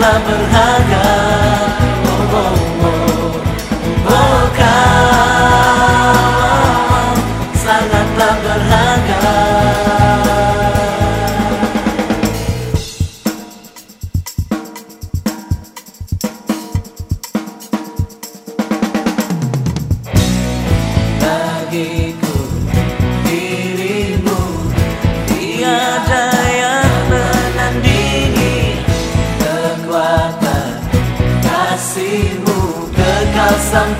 telah berharga. something